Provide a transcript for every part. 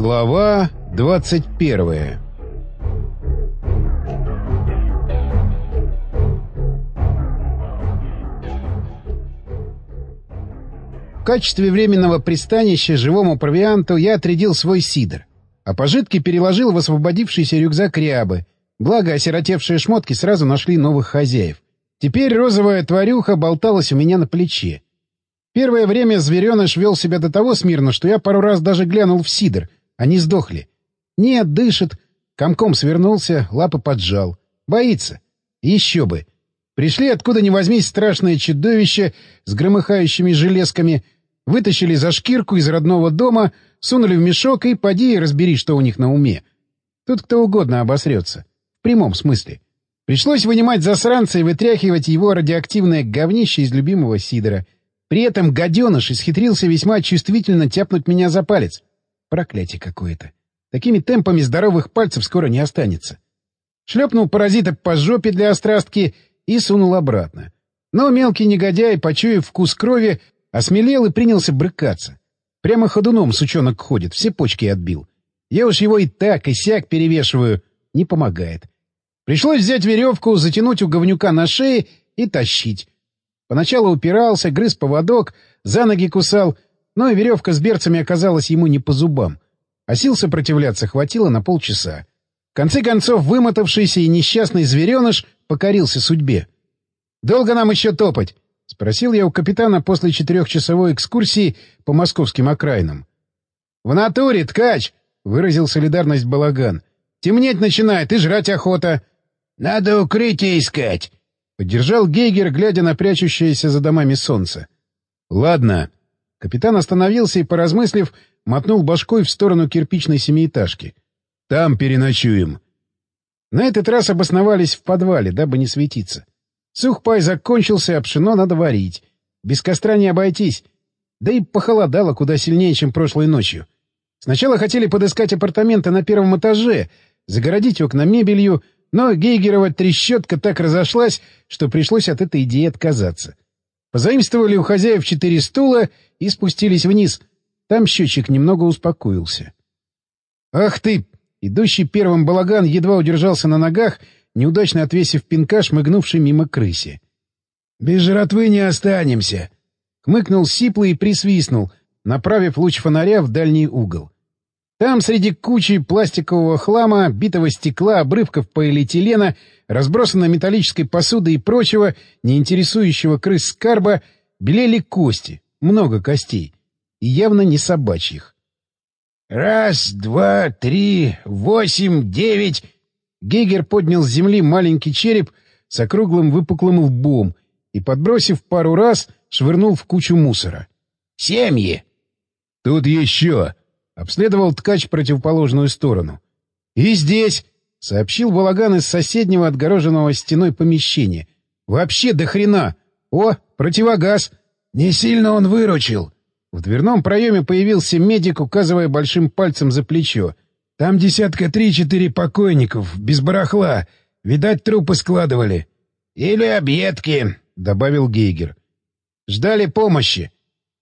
Глава 21 В качестве временного пристанища живому провианту я отрядил свой сидр, а пожитки переложил в освободившийся рюкзак рябы, благо осиротевшие шмотки сразу нашли новых хозяев. Теперь розовая тварюха болталась у меня на плече. Первое время звереныш вел себя до того смирно, что я пару раз даже глянул в сидр. Они сдохли. Нет, дышит. Комком свернулся, лапы поджал. Боится. Еще бы. Пришли откуда ни возьмись страшное чудовище с громыхающими железками, вытащили за шкирку из родного дома, сунули в мешок и поди и разбери, что у них на уме. Тут кто угодно обосрется. В прямом смысле. Пришлось вынимать засранца и вытряхивать его радиоактивное говнище из любимого сидора — при этом гаденыш исхитрился весьма чувствительно тяпнуть меня за палец. Проклятие какое-то. Такими темпами здоровых пальцев скоро не останется. Шлепнул паразита по жопе для острастки и сунул обратно. Но мелкий негодяй, почуяв вкус крови, осмелел и принялся брыкаться. Прямо ходуном сучонок ходит, все почки отбил. Я уж его и так, и сяк перевешиваю. Не помогает. Пришлось взять веревку, затянуть у говнюка на шее и тащить. Поначалу упирался, грыз поводок, за ноги кусал, но и веревка с берцами оказалась ему не по зубам. А сил сопротивляться хватило на полчаса. В конце концов, вымотавшийся и несчастный звереныш покорился судьбе. «Долго нам еще топать?» — спросил я у капитана после четырехчасовой экскурсии по московским окраинам. «В натуре, ткач!» — выразил солидарность Балаган. «Темнеть начинает, и жрать охота». «Надо укрытие искать!» Поддержал Гейгер, глядя на прячущееся за домами солнце. «Ладно». Капитан остановился и, поразмыслив, мотнул башкой в сторону кирпичной семиэтажки. «Там переночуем». На этот раз обосновались в подвале, дабы не светиться. Сухпай закончился, а пшено надо варить. Без костра не обойтись. Да и похолодало куда сильнее, чем прошлой ночью. Сначала хотели подыскать апартаменты на первом этаже, загородить окна мебелью, но Гейгерова трещотка так разошлась, что пришлось от этой идеи отказаться. Позаимствовали у хозяев четыре стула и спустились вниз. Там счетчик немного успокоился. «Ах ты!» Идущий первым балаган едва удержался на ногах, неудачно отвесив пинка, шмыгнувший мимо крыси. «Без жратвы не останемся!» Хмыкнул сиплый и присвистнул, направив луч фонаря в дальний угол. Там среди кучи пластикового хлама, битого стекла, обрывков полиэтилена, разбросанной металлической посуды и прочего, не интересующего крыс скарба, белели кости, много костей, и явно не собачьих. «Раз, два, три, восемь, девять...» Гейгер поднял с земли маленький череп с округлым выпуклым лбом и, подбросив пару раз, швырнул в кучу мусора. «Семьи!» «Тут еще!» Обследовал ткач противоположную сторону. «И здесь!» — сообщил балаган из соседнего отгороженного стеной помещения. «Вообще до хрена! О, противогаз!» «Не сильно он выручил!» В дверном проеме появился медик, указывая большим пальцем за плечо. «Там десятка три-четыре покойников, без барахла. Видать, трупы складывали». «Или объедки», — добавил Гейгер. «Ждали помощи.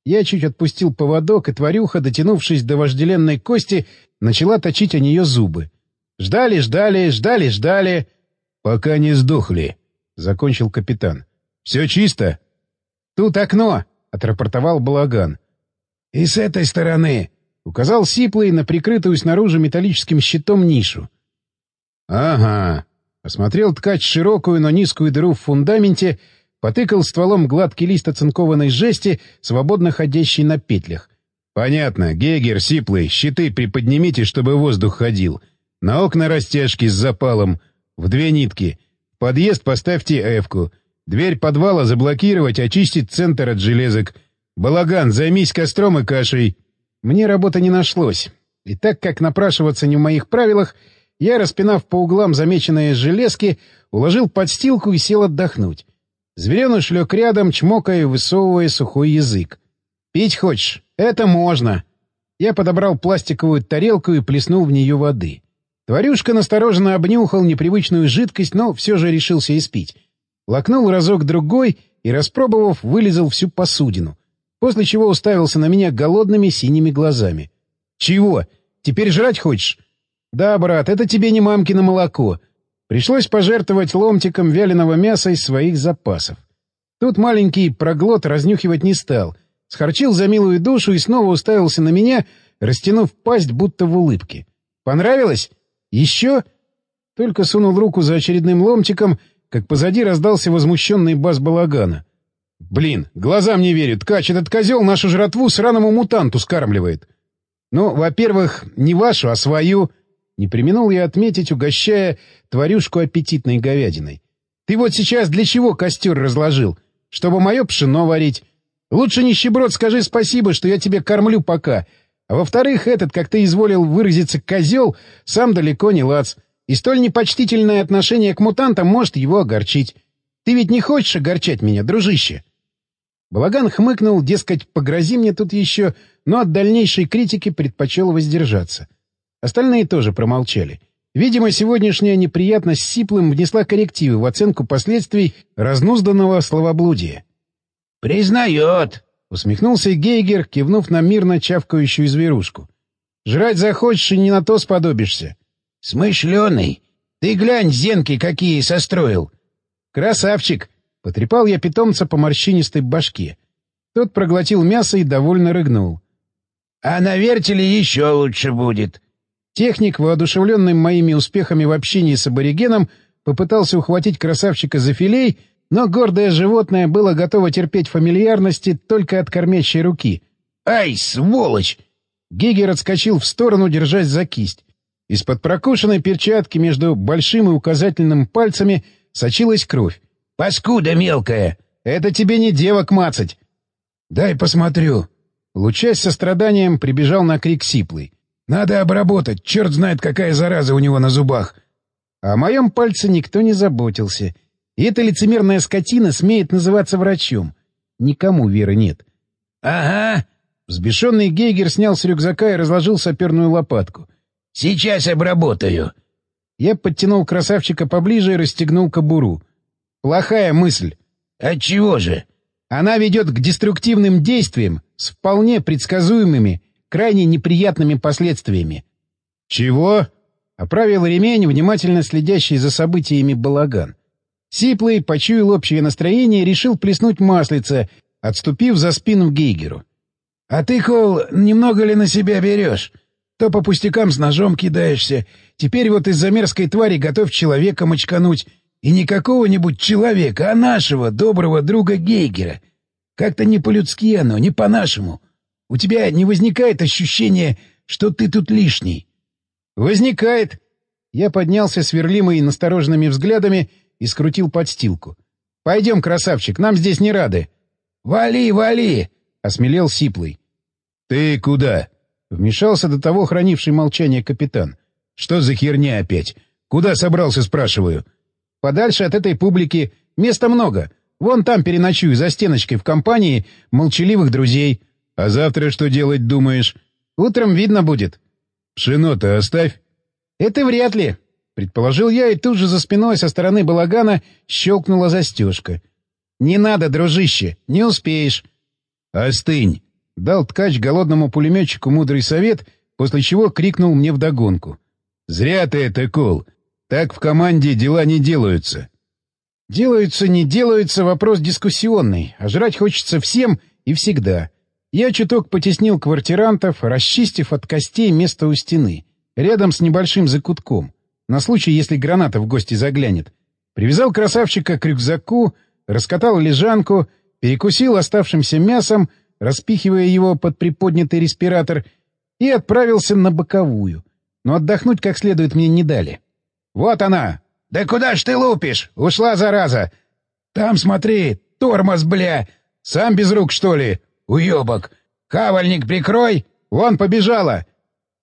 Я чуть отпустил поводок, и тварюха, дотянувшись до вожделенной кости, начала точить о нее зубы. Ждали, ждали, ждали, ждали. — Пока не сдохли, — закончил капитан. — Все чисто? — Тут окно, — отрапортовал Балаган. — И с этой стороны, — указал Сиплый на прикрытую снаружи металлическим щитом нишу. — Ага. Осмотрел ткач широкую, но низкую дыру в фундаменте — Потыкал стволом гладкий лист оцинкованной жести, свободно ходящий на петлях. «Понятно. Гегер, Сиплый, щиты приподнимите, чтобы воздух ходил. На окна растяжки с запалом. В две нитки. Подъезд поставьте эвку. Дверь подвала заблокировать, очистить центр от железок. Балаган, займись костром и кашей». Мне работы не нашлось. И так как напрашиваться не в моих правилах, я, распинав по углам замеченные железки, уложил подстилку и сел отдохнуть. Звереныш лег рядом, чмокая и высовывая сухой язык. «Пить хочешь? Это можно!» Я подобрал пластиковую тарелку и плеснул в нее воды. Тварюшка настороженно обнюхал непривычную жидкость, но все же решился испить. Лакнул разок-другой и, распробовав, вылезал всю посудину, после чего уставился на меня голодными синими глазами. «Чего? Теперь жрать хочешь? Да, брат, это тебе не мамкино молоко. Пришлось пожертвовать ломтиком вяленого мяса из своих запасов. Тут маленький проглот разнюхивать не стал. Схорчил за милую душу и снова уставился на меня, растянув пасть, будто в улыбке. «Понравилось? Еще?» Только сунул руку за очередным ломтиком, как позади раздался возмущенный бас балагана. «Блин, глазам не верю. Ткач, этот козел нашу жратву сраному мутанту скармливает. Ну, во-первых, не вашу, а свою. Не применул я отметить, угощая тварюшку аппетитной говядиной. Ты вот сейчас для чего костер разложил? Чтобы мое пшено варить. Лучше, нищеброд, скажи спасибо, что я тебе кормлю пока. А во-вторых, этот, как ты изволил выразиться, козел, сам далеко не лац. И столь непочтительное отношение к мутантам может его огорчить. Ты ведь не хочешь огорчать меня, дружище? Балаган хмыкнул, дескать, погрози мне тут еще, но от дальнейшей критики предпочел воздержаться. Остальные тоже промолчали. Видимо, сегодняшняя неприятность с Сиплым внесла коррективы в оценку последствий разнузданного словоблудия. «Признает!» — усмехнулся Гейгер, кивнув на мирно чавкающую зверушку. «Жрать захочешь и не на то сподобишься». «Смышленый! Ты глянь, зенки какие состроил!» «Красавчик!» — потрепал я питомца по морщинистой башке. Тот проглотил мясо и довольно рыгнул. «А на вертеле еще лучше будет!» Техник, воодушевленный моими успехами в общении с аборигеном, попытался ухватить красавчика за филей, но гордое животное было готово терпеть фамильярности только от кормящей руки. «Ай, сволочь!» Гегер отскочил в сторону, держась за кисть. Из-под прокушенной перчатки между большим и указательным пальцами сочилась кровь. «Паскуда мелкая! Это тебе не девок мацать!» «Дай посмотрю!» Лучась состраданием, прибежал на крик сиплый. «Надо обработать, черт знает, какая зараза у него на зубах!» О моем пальце никто не заботился. И эта лицемерная скотина смеет называться врачом. Никому веры нет. «Ага!» Взбешенный Гейгер снял с рюкзака и разложил саперную лопатку. «Сейчас обработаю!» Я подтянул красавчика поближе и расстегнул кобуру. Плохая мысль. Отчего же? Она ведет к деструктивным действиям с вполне предсказуемыми, крайне неприятными последствиями. Чего? Оправил ремень, внимательно следящий за событиями балаган. Сиплый, почуял общее настроение, решил плеснуть маслице, отступив за спину Гейгеру. — А ты, Кол, немного ли на себя берешь? То по пустякам с ножом кидаешься, теперь вот из-за мерзкой твари готов человека мочкануть. И не какого-нибудь человека, а нашего доброго друга Гейгера. Как-то не по-людски оно, не по-нашему. У тебя не возникает ощущения, что ты тут лишний? — Возникает. Я поднялся сверлимый настороженными взглядами и скрутил подстилку. — Пойдем, красавчик, нам здесь не рады. — Вали, вали! — осмелел Сиплый. — Ты куда? — вмешался до того хранивший молчание капитан. — Что за херня опять? Куда собрался, спрашиваю? — Подальше от этой публики. Места много. Вон там переночую, за стеночкой, в компании молчаливых друзей. — А завтра что делать думаешь? — Утром видно будет. — Пшено-то оставь. — Это вряд ли, — предположил я, и тут же за спиной со стороны балагана щелкнула застежка. — Не надо, дружище, не успеешь. — Остынь. Дал ткач голодному пулеметчику мудрый совет, после чего крикнул мне вдогонку. — Зря ты это, Кол. Так в команде дела не делаются. — Делаются, не делаются — вопрос дискуссионный, а жрать хочется всем и всегда. Я чуток потеснил квартирантов, расчистив от костей место у стены, рядом с небольшим закутком, на случай, если граната в гости заглянет. Привязал красавчика к рюкзаку, раскатал лежанку, перекусил оставшимся мясом, распихивая его под приподнятый респиратор, и отправился на боковую. Но отдохнуть как следует мне не дали. «Вот она!» «Да куда ж ты лупишь? Ушла, зараза!» «Там смотри, тормоз, бля! Сам без рук, что ли? Уебок! Хавальник прикрой! Вон побежала!»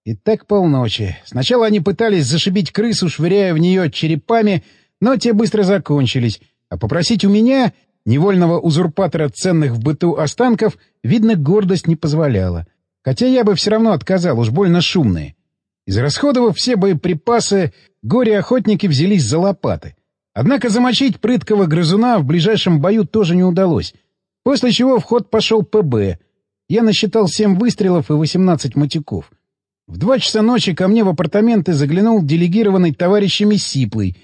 И так полночи. Сначала они пытались зашибить крысу, швыряя в нее черепами, но те быстро закончились, а попросить у меня Невольного узурпатора ценных в быту останков, видно, гордость не позволяла. Хотя я бы все равно отказал, уж больно шумные. Израсходовав все боеприпасы, горе-охотники взялись за лопаты. Однако замочить прыткого грызуна в ближайшем бою тоже не удалось. После чего в ход пошел ПБ. Я насчитал семь выстрелов и восемнадцать матюков. В два часа ночи ко мне в апартаменты заглянул делегированный товарищами Сиплый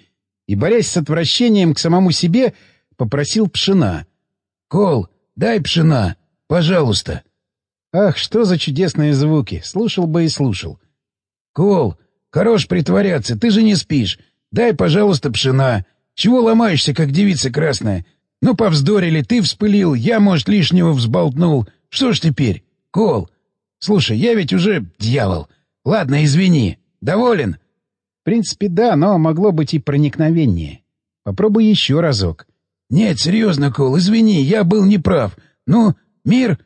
и, борясь с отвращением к самому себе, попросил пшена. — Кол, дай пшена, пожалуйста. Ах, что за чудесные звуки! Слушал бы и слушал. — Кол, хорош притворяться, ты же не спишь. Дай, пожалуйста, пшена. Чего ломаешься, как девица красная? Ну, повздорили, ты вспылил, я, может, лишнего взболтнул. Что ж теперь? Кол, слушай, я ведь уже дьявол. Ладно, извини. Доволен? В принципе, да, но могло быть и проникновеннее. Попробуй еще разок. Нет, серьезно, Кол, извини, я был неправ. Ну, мир...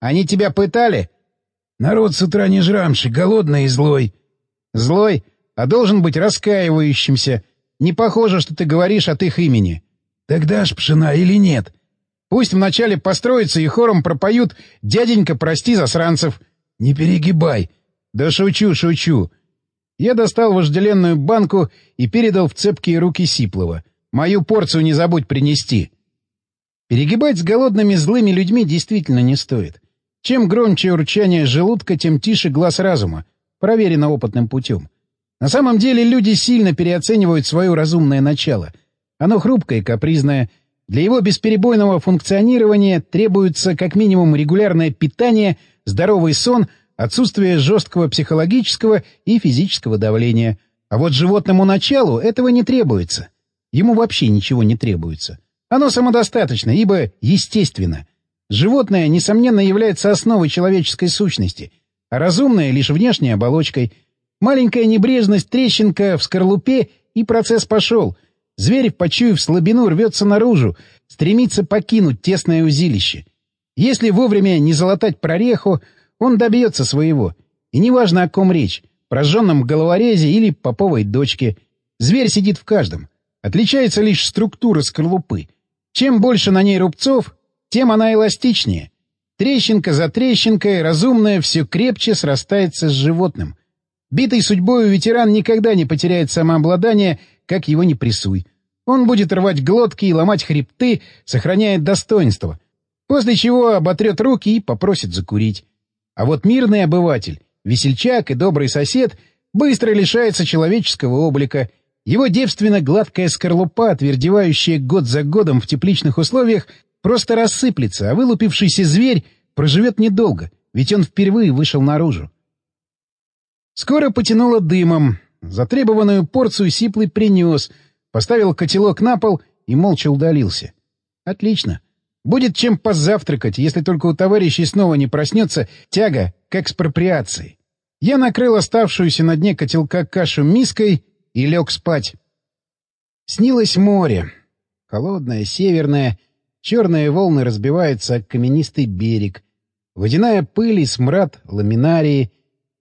Они тебя пытали? Народ с утра не жрамший, голодный и злой. Злой, а должен быть раскаивающимся. Не похоже, что ты говоришь от их имени. Тогда ж пшена или нет? Пусть вначале построятся и хором пропоют «Дяденька, прости засранцев». Не перегибай. Да шучу, шучу. Я достал вожделенную банку и передал в цепкие руки Сиплова. Мою порцию не забудь принести. Перегибать с голодными злыми людьми действительно не стоит. Чем громче урчание желудка, тем тише глаз разума. Проверено опытным путем. На самом деле люди сильно переоценивают свое разумное начало. Оно хрупкое и капризное. Для его бесперебойного функционирования требуется как минимум регулярное питание, здоровый сон, отсутствие жесткого психологического и физического давления. А вот животному началу этого не требуется. Ему вообще ничего не требуется. Оно самодостаточно, ибо естественно. Животное, несомненно, является основой человеческой сущности, а разумное — лишь внешней оболочкой — Маленькая небрежность, трещинка в скорлупе, и процесс пошел. Зверь, почуяв слабину, рвется наружу, стремится покинуть тесное узилище. Если вовремя не залатать прореху, он добьется своего. И неважно, о ком речь — прожженном головорезе или поповой дочке. Зверь сидит в каждом. Отличается лишь структура скорлупы. Чем больше на ней рубцов, тем она эластичнее. Трещинка за трещинкой разумная все крепче срастается с животным. Битый судьбою ветеран никогда не потеряет самообладание, как его не прессуй. Он будет рвать глотки и ломать хребты, сохраняя достоинство, после чего оботрет руки и попросит закурить. А вот мирный обыватель, весельчак и добрый сосед быстро лишается человеческого облика. Его девственно-гладкая скорлупа, отвердевающая год за годом в тепличных условиях, просто рассыплется, а вылупившийся зверь проживет недолго, ведь он впервые вышел наружу. Скоро потянуло дымом. Затребованную порцию Сиплый принес, поставил котелок на пол и молча удалился. Отлично. Будет чем позавтракать, если только у товарищей снова не проснется тяга к экспроприации. Я накрыл оставшуюся на дне котелка кашу миской и лег спать. Снилось море. Холодное, северное. Черные волны разбиваются о каменистый берег. Водяная пыль и смрад ламинарии —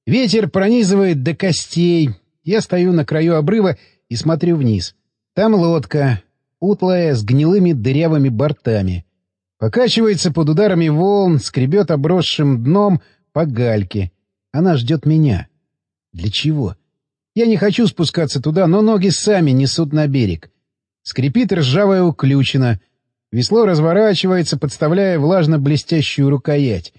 Ветер пронизывает до костей. Я стою на краю обрыва и смотрю вниз. Там лодка, утлая, с гнилыми дырявыми бортами. Покачивается под ударами волн, скребет обросшим дном по гальке. Она ждет меня. Для чего? Я не хочу спускаться туда, но ноги сами несут на берег. Скрипит ржавая уключина. Весло разворачивается, подставляя влажно-блестящую рукоять.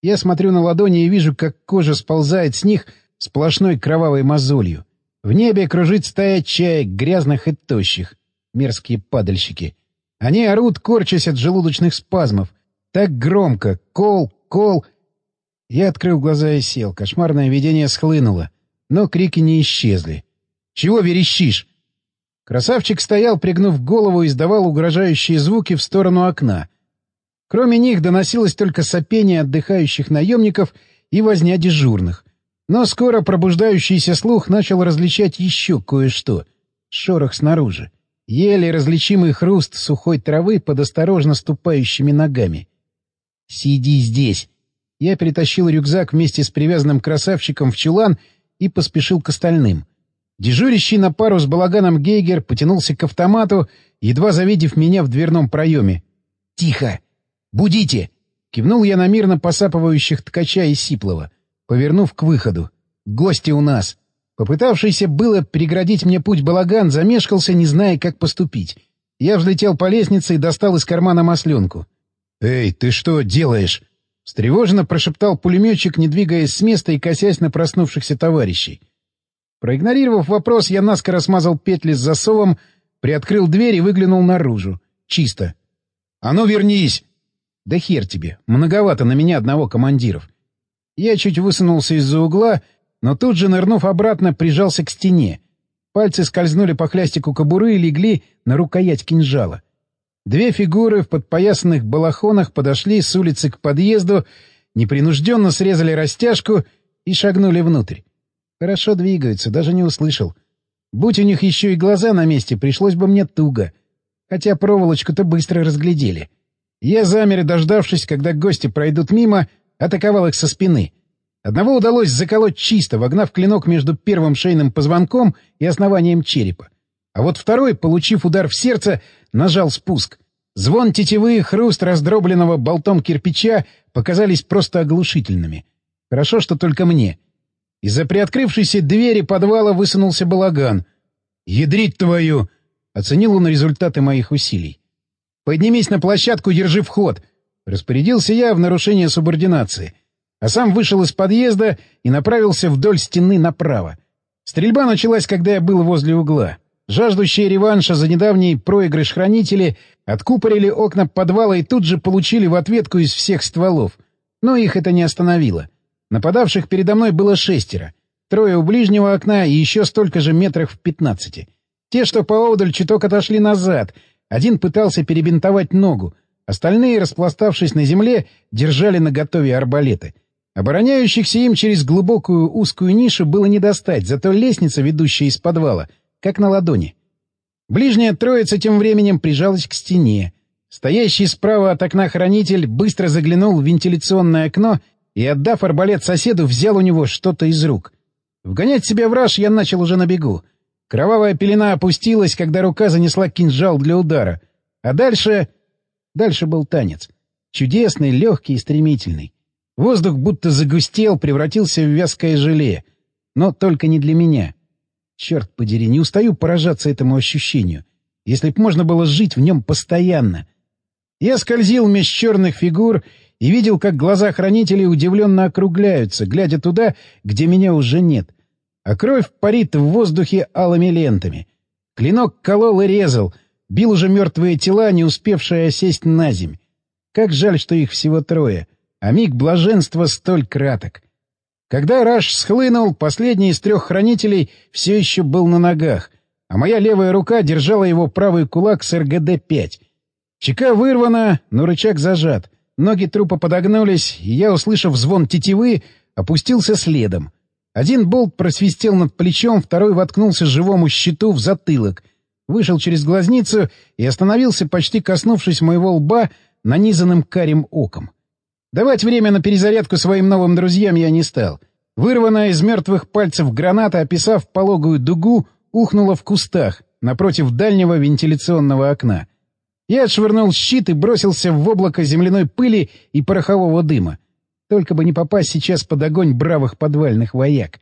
Я смотрю на ладони и вижу, как кожа сползает с них сплошной кровавой мозолью. В небе кружит стая чаек, грязных и тощих. Мерзкие падальщики. Они орут, корчась от желудочных спазмов. Так громко. Кол, кол. Я открыл глаза и сел. Кошмарное видение схлынуло. Но крики не исчезли. «Чего верещишь?» Красавчик стоял, пригнув голову, и издавал угрожающие звуки в сторону окна — Кроме них доносилось только сопение отдыхающих наемников и возня дежурных. Но скоро пробуждающийся слух начал различать еще кое-что. Шорох снаружи. Еле различимый хруст сухой травы под осторожно ступающими ногами. «Сиди здесь!» Я перетащил рюкзак вместе с привязанным красавчиком в чулан и поспешил к остальным. Дежурящий на пару с балаганом Гейгер потянулся к автомату, едва завидев меня в дверном проеме. «Тихо!» «Будите!» — кивнул я на мирно посапывающих ткача и Сиплова, повернув к выходу. «Гости у нас!» Попытавшийся было преградить мне путь балаган, замешкался, не зная, как поступить. Я взлетел по лестнице и достал из кармана масленку. «Эй, ты что делаешь?» Встревоженно прошептал пулеметчик, не двигаясь с места и косясь на проснувшихся товарищей. Проигнорировав вопрос, я наскоро смазал петли с засовом, приоткрыл дверь и выглянул наружу. Чисто. «А ну, вернись!» «Да хер тебе, многовато на меня одного командиров». Я чуть высунулся из-за угла, но тут же, нырнув обратно, прижался к стене. Пальцы скользнули по хлястику кобуры и легли на рукоять кинжала. Две фигуры в подпоясанных балахонах подошли с улицы к подъезду, непринужденно срезали растяжку и шагнули внутрь. Хорошо двигаются, даже не услышал. Будь у них еще и глаза на месте, пришлось бы мне туго. Хотя проволочку-то быстро разглядели. Я замер, дождавшись, когда гости пройдут мимо, атаковал их со спины. Одного удалось заколоть чисто, вогнав клинок между первым шейным позвонком и основанием черепа. А вот второй, получив удар в сердце, нажал спуск. Звон тетивы и хруст раздробленного болтом кирпича показались просто оглушительными. Хорошо, что только мне. Из-за приоткрывшейся двери подвала высунулся балаган. «Ядрить твою!» — оценил он результаты моих усилий. «Поднимись на площадку, держи вход!» — распорядился я в нарушение субординации. А сам вышел из подъезда и направился вдоль стены направо. Стрельба началась, когда я был возле угла. Жаждущие реванша за недавний проигрыш хранители откупорили окна подвала и тут же получили в ответку из всех стволов. Но их это не остановило. Нападавших передо мной было шестеро. Трое у ближнего окна и еще столько же метрах в пятнадцати. Те, что поодаль, чуток отошли назад. Один пытался перебинтовать ногу. Остальные, распластавшись на земле, держали наготове арбалеты. Обороняющихся им через глубокую узкую нишу было не достать, зато лестница, ведущая из подвала — как на ладони. Ближняя троица тем временем прижалась к стене. Стоящий справа от окна хранитель быстро заглянул в вентиляционное окно и, отдав арбалет соседу, взял у него что-то из рук. Вгонять себя в раж я начал уже на бегу. Кровавая пелена опустилась, когда рука занесла кинжал для удара. А дальше... Дальше был танец. Чудесный, легкий и стремительный. Воздух будто загустел, превратился в вязкое желе. Но только не для меня. Черт подери, не устаю поражаться этому ощущению. Если б можно было жить в нем постоянно. Я скользил меж черных фигур и видел, как глаза хранителей удивленно округляются, глядя туда, где меня уже нет. А кровь парит в воздухе алыми лентами. Клинок колол и резал, бил уже мертвые тела, не успевшие осесть на земь. Как жаль, что их всего трое, а миг блаженства столь краток. Когда Раш схлынул, последний из трех хранителей все еще был на ногах, а моя левая рука держала его правый кулак с РГД-5. Чека вырвана, но рычаг зажат. Ноги трупа подогнулись, и я, услышав звон тетивы, опустился следом. Один болт просвистел над плечом, второй воткнулся живому щиту в затылок, вышел через глазницу и остановился, почти коснувшись моего лба, нанизанным карим оком. Давать время на перезарядку своим новым друзьям я не стал. Вырванная из мертвых пальцев граната, описав пологую дугу, ухнула в кустах, напротив дальнего вентиляционного окна. Я отшвырнул щит и бросился в облако земляной пыли и порохового дыма. Только бы не попасть сейчас под огонь бравых подвальных вояк.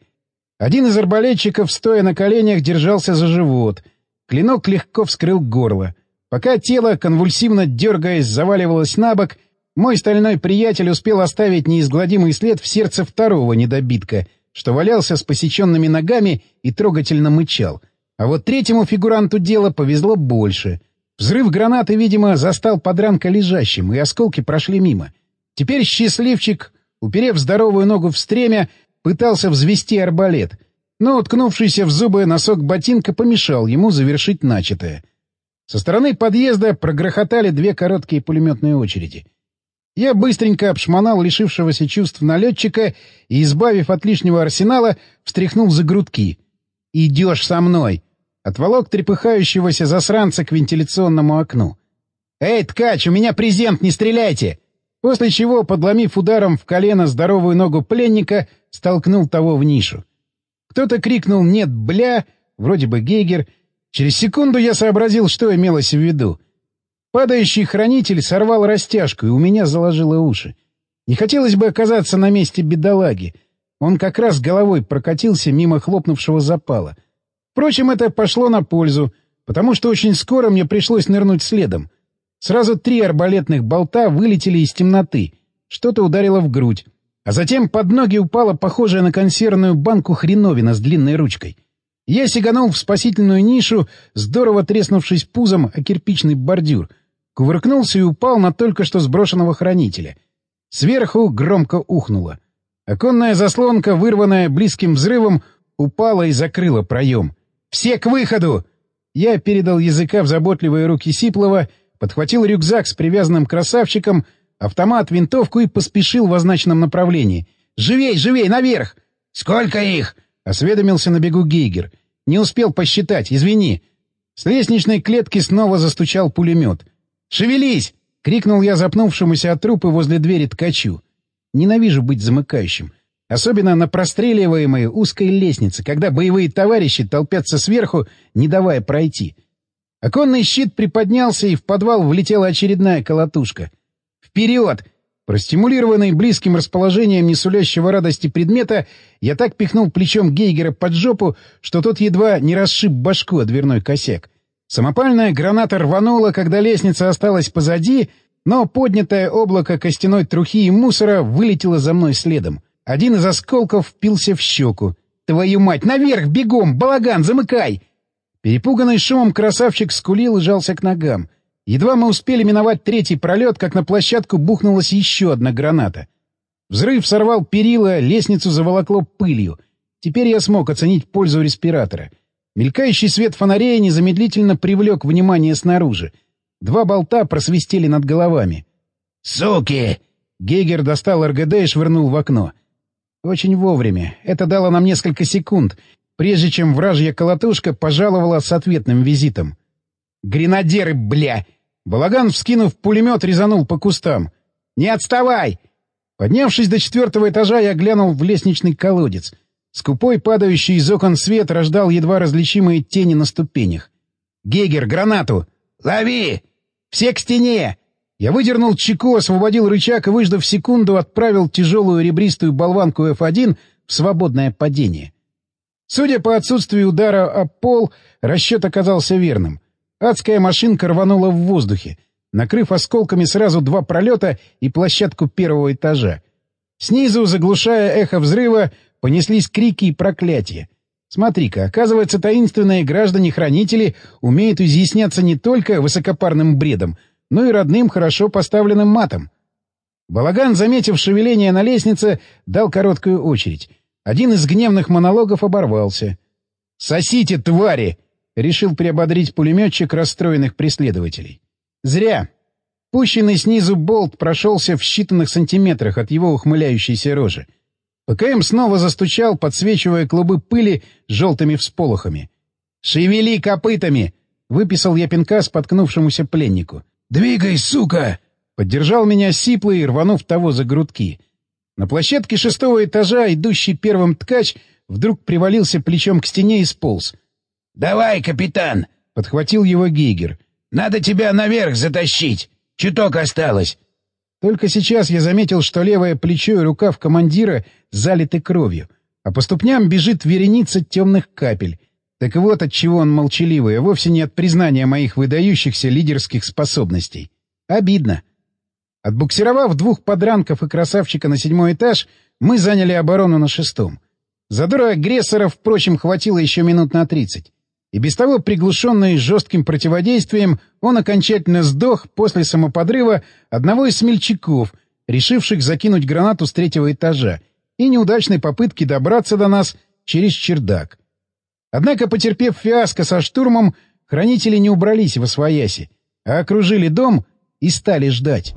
Один из арбалетчиков, стоя на коленях, держался за живот. Клинок легко вскрыл горло. Пока тело, конвульсивно дергаясь, заваливалось на бок — мой стальной приятель успел оставить неизгладимый след в сердце второго недобитка, что валялся с посеченными ногами и трогательно мычал. А вот третьему фигуранту дела повезло больше. Взрыв гранаты, видимо, застал подранка лежащим, и осколки прошли мимо. Теперь счастливчик, уперев здоровую ногу в стремя, пытался взвести арбалет, но уткнувшийся в зубы носок ботинка помешал ему завершить начатое. Со стороны подъезда прогрохотали две короткие пулеметные очереди — я быстренько обшмонал лишившегося чувств налетчика и, избавив от лишнего арсенала, встряхнул за грудки. «Идешь со мной!» Отволок трепыхающегося засранца к вентиляционному окну. «Эй, ткач, у меня презент, не стреляйте!» После чего, подломив ударом в колено здоровую ногу пленника, столкнул того в нишу. Кто-то крикнул «Нет, бля!» Вроде бы Гейгер. Через секунду я сообразил, что имелось в виду — Падающий хранитель сорвал растяжку, и у меня заложило уши. Не хотелось бы оказаться на месте бедолаги. Он как раз головой прокатился мимо хлопнувшего запала. Впрочем, это пошло на пользу, потому что очень скоро мне пришлось нырнуть следом. Сразу три арбалетных болта вылетели из темноты. что-то ударило в грудь, а затем под ноги упала похожая на консервную банку хреновина с длинной ручкой. Я сиганул в спасительную нишу, здорово треснувшись пузом о кирпичный бордюр, кувыркнулся и упал на только что сброшенного хранителя. Сверху громко ухнуло. Оконная заслонка, вырванная близким взрывом, упала и закрыла проем. «Все к выходу!» Я передал языка в заботливые руки Сиплова, подхватил рюкзак с привязанным красавчиком — автомат, винтовку и поспешил в означенном направлении. «Живей, живей, наверх!» «Сколько их?» — осведомился на бегу Гейгер. «Не успел посчитать, извини». С лестничной клетки снова застучал пулемет. «Шевелись!» — крикнул я запнувшемуся от трупы возле двери ткачу. Ненавижу быть замыкающим. Особенно на простреливаемой узкой лестнице, когда боевые товарищи толпятся сверху, не давая пройти. Оконный щит приподнялся, и в подвал влетела очередная колотушка. Вперед! Простимулированный близким расположением несулящего радости предмета, я так пихнул плечом Гейгера под жопу, что тот едва не расшиб башку о дверной косяк. Самопальная граната рванула, когда лестница осталась позади, но поднятое облако костяной трухи и мусора вылетело за мной следом. Один из осколков впился в щеку. «Твою мать! Наверх! Бегом! Балаган! Замыкай!» Перепуганный шумом красавчик скулил и жался к ногам. Едва мы успели миновать третий пролет, как на площадку бухнулась еще одна граната. Взрыв сорвал перила, лестницу заволокло пылью. Теперь я смог оценить пользу респиратора. Мелькающий свет фонарей незамедлительно привлек внимание снаружи. Два болта просвистели над головами. «Суки!» Гейгер достал РГД и швырнул в окно. Очень вовремя. Это дало нам несколько секунд, прежде чем вражья колотушка пожаловала с ответным визитом. «Гренадеры, бля!» Балаган, вскинув пулемет, резанул по кустам. «Не отставай!» Поднявшись до четвертого этажа, я глянул в лестничный колодец. Скупой, падающий из окон свет рождал едва различимые тени на ступенях. «Гегер, гранату!» «Лови!» «Все к стене!» Я выдернул чеку, освободил рычаг и, выждав секунду, отправил тяжелую ребристую болванку F1 в свободное падение. Судя по отсутствию удара о пол, расчет оказался верным. Адская машинка рванула в воздухе, накрыв осколками сразу два пролета и площадку первого этажа. Снизу, заглушая эхо взрыва, понеслись крики и проклятия. Смотри-ка, оказывается, таинственные граждане-хранители умеют изъясняться не только высокопарным бредом, но и родным, хорошо поставленным матом. Балаган, заметив шевеление на лестнице, дал короткую очередь. Один из гневных монологов оборвался. «Сосите, твари!» Решил приободрить пулеметчик расстроенных преследователей. Зря. Пущенный снизу болт прошелся в считанных сантиметрах от его ухмыляющейся рожи. ПКМ снова застучал, подсвечивая клубы пыли желтыми всполохами. «Шевели копытами!» — выписал я пинка споткнувшемуся пленнику. «Двигай, сука!» — поддержал меня сиплый, рванув того за грудки. На площадке шестого этажа идущий первым ткач вдруг привалился плечом к стене и сполз — «Давай, капитан!» — подхватил его Гейгер. «Надо тебя наверх затащить! Чуток осталось!» Только сейчас я заметил, что левое плечо и рукав командира залиты кровью, а по ступням бежит вереница темных капель. Так вот от чего он молчаливый, а вовсе не от признания моих выдающихся лидерских способностей. Обидно. Отбуксировав двух подранков и красавчика на седьмой этаж, мы заняли оборону на шестом. Задора агрессоров, впрочем, хватило еще минут на тридцать. И без того приглушенный жестким противодействием, он окончательно сдох после самоподрыва одного из смельчаков, решивших закинуть гранату с третьего этажа, и неудачной попытки добраться до нас через чердак. Однако, потерпев фиаско со штурмом, хранители не убрались во свояси, а окружили дом и стали ждать.